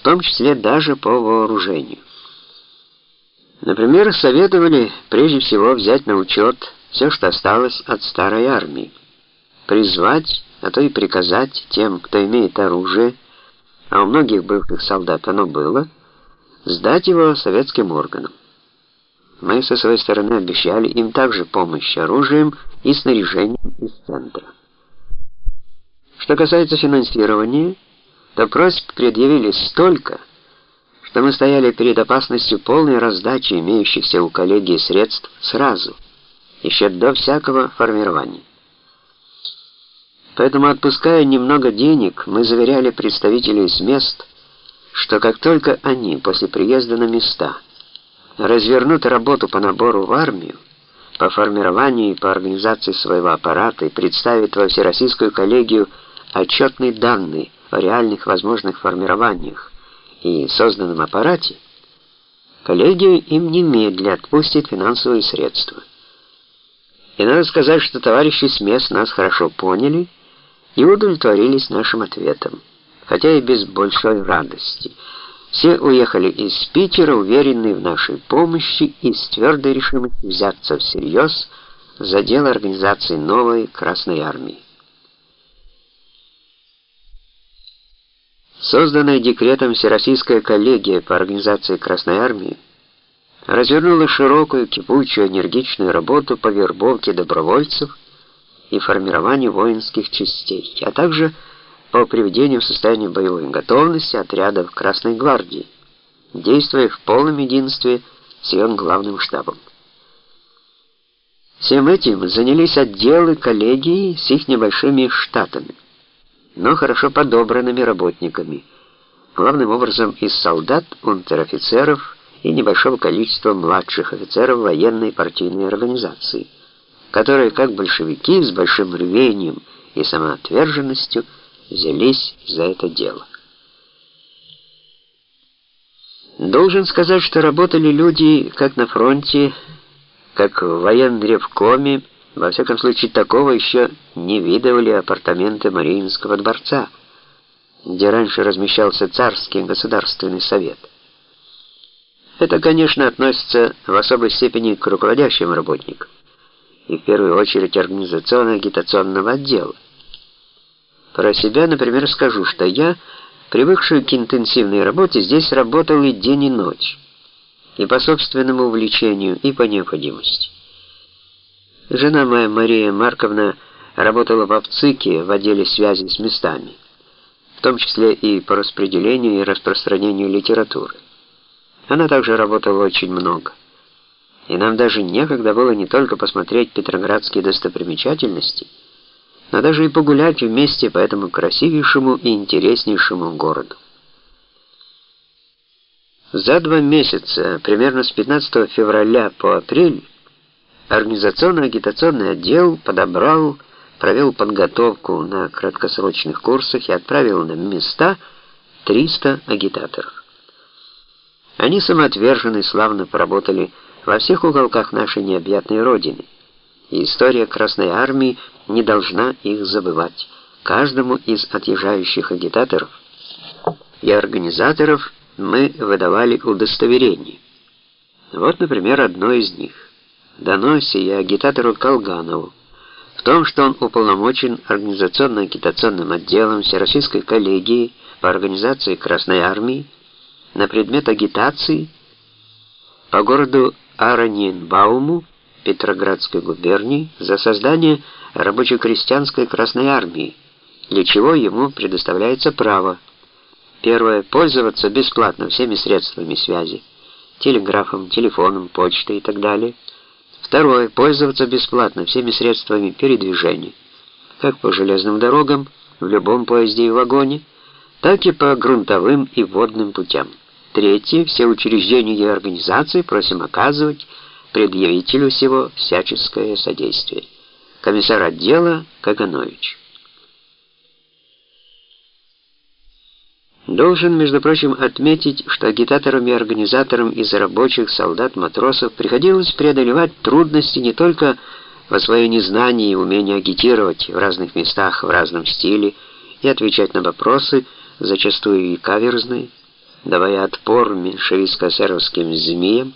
в том числе даже по вооружению. Например, советовали прежде всего взять на учет все, что осталось от старой армии, призвать, а то и приказать тем, кто имеет оружие, а у многих бывших солдат оно было, сдать его советским органам. Мы со своей стороны обещали им также помощь оружием и снаряжением из центра. Что касается финансирования, то просьб предъявили столько, что мы стояли перед опасностью полной раздачи имеющихся у коллегии средств сразу, еще до всякого формирования. Поэтому, отпуская немного денег, мы заверяли представителей с мест, что как только они после приезда на места развернут работу по набору в армию, по формированию и по организации своего аппарата и представят во Всероссийскую коллегию отчетные данные о реальных возможных формированиях и созданном аппарате, коллегия им немедля отпустит финансовые средства. И надо сказать, что товарищи с мест нас хорошо поняли и удовлетворились нашим ответом, хотя и без большой радости. Все уехали из Питера, уверенные в нашей помощи и с твердой решимостью взяться всерьез за дело организации новой Красной Армии. Созданная декретом Всероссийская коллегия по организации Красной Армии развернула широкую, кипучую, энергичную работу по вербовке добровольцев и формированию воинских частей, а также по приведению в состояние боевой готовности отрядов Красной гвардии, действуя в полном единстве с ее главным штабом. Всем этим занялись отделы коллегии с их небольшими штатами, но хорошо подобранными работниками, главным образом из солдат, унтер-офицеров и небольшого количества младших офицеров военной партийной организации, которые, как большевики, с большим рвением и самоотверженностью взялись за это дело. Должен сказать, что работали люди как на фронте, как в военревкоме, во всяком случае такого еще не видывали апартаменты Мариинского дворца, где раньше размещался царский государственный совет. Это, конечно, относится в особой степени к руководящим работникам и в первую очередь организационно-агитационного отдела. Про себя, например, скажу, что я, привыкший к интенсивной работе, здесь работал и день, и ночь, и по собственному увлечению, и по необходимости. Жена моя, Мария Марковна, работала в АВЦИКе в отделе связи с местами, в том числе и по распределению и распространению литературы. Она также работала очень много. И нам даже некогда было не только посмотреть петроградские достопримечательности, но даже и погулять вместе по этому красивейшему и интереснейшему городу. За два месяца, примерно с 15 февраля по апрель, организационно-агитационный отдел подобрал, провел подготовку на краткосрочных курсах и отправил на места 300 агитаторов. Они самоотверженно и славно поработали во всех уголках нашей необъятной родины и история Красной Армии не должна их забывать. Каждому из отъезжающих агитаторов и организаторов мы выдавали удостоверение. Вот, например, одно из них. Доносе я агитатору Колганову в том, что он уполномочен организационно-агитационным отделом Всероссийской коллегии по организации Красной Армии на предмет агитации по городу Араньенбауму Петроградской губернии за создание рабоче-крестьянской Красной Армии, для чего ему предоставляется право первое пользоваться бесплатно всеми средствами связи, телеграфом, телефоном, почтой и так далее. Второе пользоваться бесплатно всеми средствами передвижения, как по железным дорогам, в любом поезде и вагоне, так и по грунтовым и водным путям. Третье все учреждения и организации просим оказывать предъявителю всего всяческое содействие. Комиссар отдела Каганович. Должен, между прочим, отметить, что агитаторам и организаторам из рабочих, солдат, матросов приходилось преодолевать трудности не только во свое незнание и умение агитировать в разных местах в разном стиле и отвечать на вопросы, зачастую и каверзные, давая отпор меньшевистско-эсеровским змеям,